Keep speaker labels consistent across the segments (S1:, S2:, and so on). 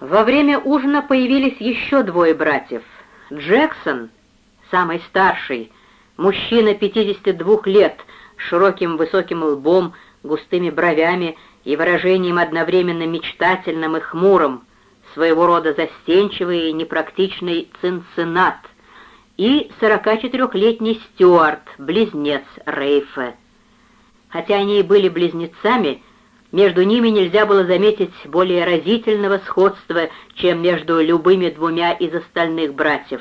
S1: Во время ужина появились еще двое братьев. Джексон, самый старший, мужчина 52 лет, с широким высоким лбом, густыми бровями и выражением одновременно мечтательным и хмурым, своего рода застенчивый и непрактичный цинциннат, и 44-летний Стюарт, близнец Рейфа. Хотя они и были близнецами, между ними нельзя было заметить более разительного сходства, чем между любыми двумя из остальных братьев,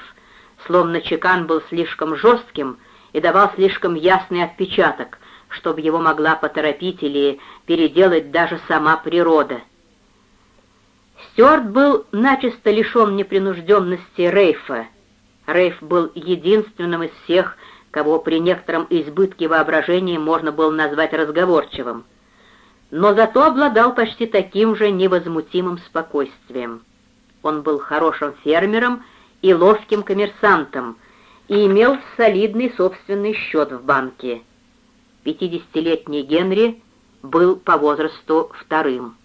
S1: словно чекан был слишком жестким и давал слишком ясный отпечаток, чтобы его могла поторопить или переделать даже сама природа. Стюарт был начисто лишен непринужденности Рейфа. Рейф был единственным из всех, кого при некотором избытке воображения можно было назвать разговорчивым — но зато обладал почти таким же невозмутимым спокойствием. Он был хорошим фермером и ловким коммерсантом и имел солидный собственный счет в банке. Пятидесятилетний Генри был по возрасту вторым.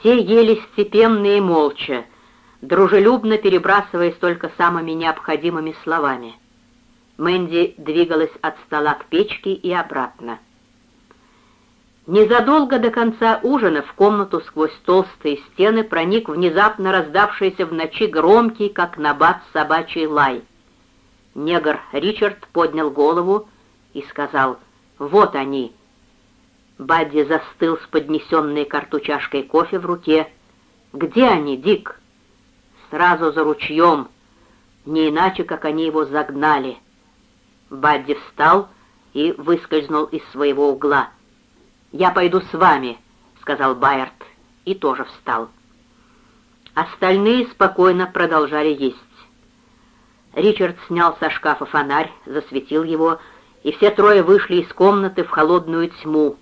S1: Все ели степенно и молча, дружелюбно перебрасываясь только самыми необходимыми словами. Мэнди двигалась от стола к печке и обратно. Незадолго до конца ужина в комнату сквозь толстые стены проник внезапно раздавшийся в ночи громкий, как набат, собачий лай. Негр Ричард поднял голову и сказал «Вот они!» Бадди застыл с поднесенной карту чашкой кофе в руке. «Где они, Дик?» «Сразу за ручьем. Не иначе, как они его загнали». Бадди встал и выскользнул из своего угла. «Я пойду с вами», — сказал Байерт, и тоже встал. Остальные спокойно продолжали есть. Ричард снял со шкафа фонарь, засветил его, и все трое вышли из комнаты в холодную тьму,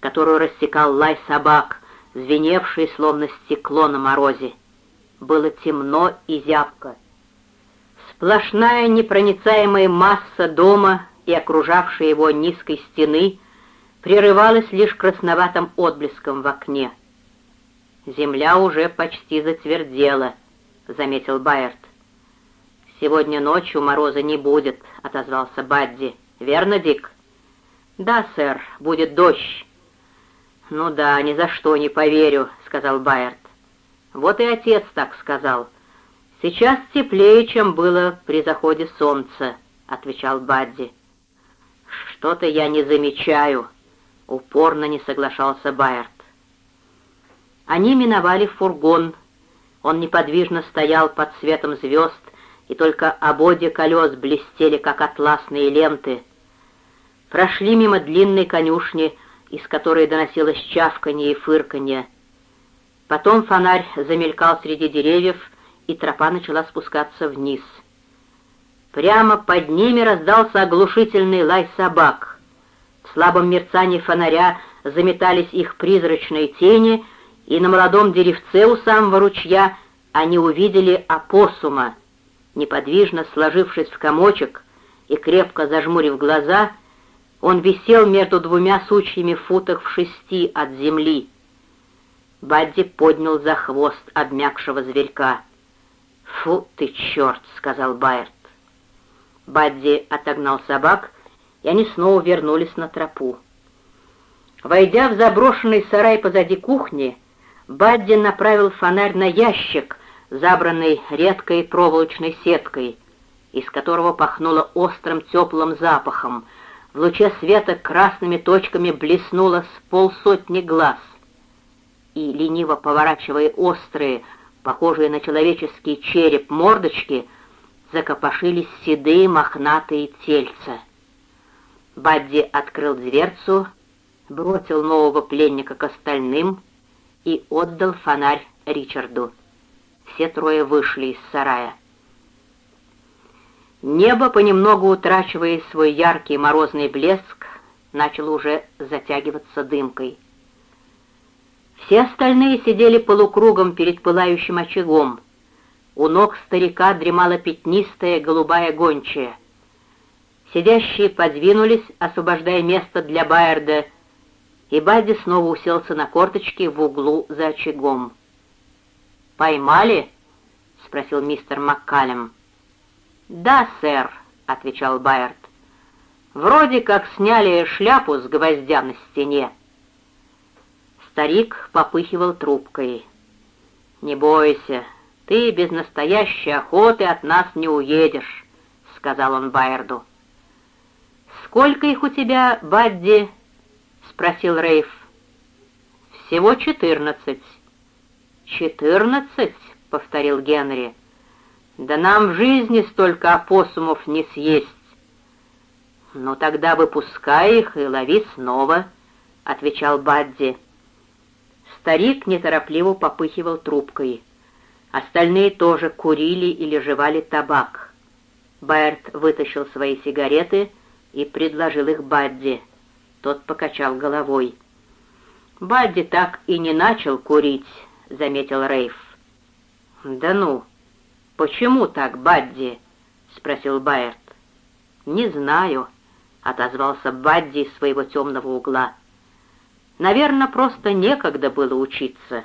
S1: которую рассекал лай собак, звеневший словно стекло на морозе. Было темно и зябко. Сплошная непроницаемая масса дома и окружавшей его низкой стены прерывалась лишь красноватым отблеском в окне. «Земля уже почти затвердела», — заметил Байерт. «Сегодня ночью мороза не будет», — отозвался Бадди. «Верно, Дик?» «Да, сэр, будет дождь». «Ну да, ни за что не поверю», — сказал Байерт. «Вот и отец так сказал. Сейчас теплее, чем было при заходе солнца», — отвечал Бадди. «Что-то я не замечаю», Упорно не соглашался Байерт. Они миновали фургон. Он неподвижно стоял под светом звезд, и только ободья колес блестели, как атласные ленты. Прошли мимо длинной конюшни, из которой доносилось чавканье и фырканье. Потом фонарь замелькал среди деревьев, и тропа начала спускаться вниз. Прямо под ними раздался оглушительный лай собак — слабом мерцании фонаря заметались их призрачные тени, и на молодом деревце у самого ручья они увидели опоссума. Неподвижно сложившись в комочек и крепко зажмурив глаза, он висел между двумя сучьями в футах в шести от земли. Бадди поднял за хвост обмякшего зверька. «Фу ты, черт!» — сказал Байерт. Бадди отогнал собак и они снова вернулись на тропу. Войдя в заброшенный сарай позади кухни, Бадди направил фонарь на ящик, забранный редкой проволочной сеткой, из которого пахнуло острым теплым запахом. В луче света красными точками блеснуло с полсотни глаз. И, лениво поворачивая острые, похожие на человеческий череп мордочки, закопошились седые мохнатые тельца. Бадди открыл дверцу, бросил нового пленника к остальным и отдал фонарь Ричарду. Все трое вышли из сарая. Небо, понемногу утрачивая свой яркий морозный блеск, начало уже затягиваться дымкой. Все остальные сидели полукругом перед пылающим очагом. У ног старика дремала пятнистая голубая гончая — Сидящие подвинулись, освобождая место для Байерда, и Бадди снова уселся на корточки в углу за очагом. «Поймали?» — спросил мистер Маккалем. «Да, сэр», — отвечал Байерт. «Вроде как сняли шляпу с гвоздя на стене». Старик попыхивал трубкой. «Не бойся, ты без настоящей охоты от нас не уедешь», — сказал он Байерду. «Сколько их у тебя, Бадди?» — спросил Рейф. «Всего четырнадцать». «Четырнадцать?» — повторил Генри. «Да нам в жизни столько опоссумов не съесть». «Ну тогда выпускай их и лови снова», — отвечал Бадди. Старик неторопливо попыхивал трубкой. Остальные тоже курили или жевали табак. Байерт вытащил свои сигареты и предложил их Бадди. Тот покачал головой. «Бадди так и не начал курить», — заметил Рейф. «Да ну! Почему так, Бадди?» — спросил Байерт. «Не знаю», — отозвался Бадди из своего темного угла. «Наверное, просто некогда было учиться».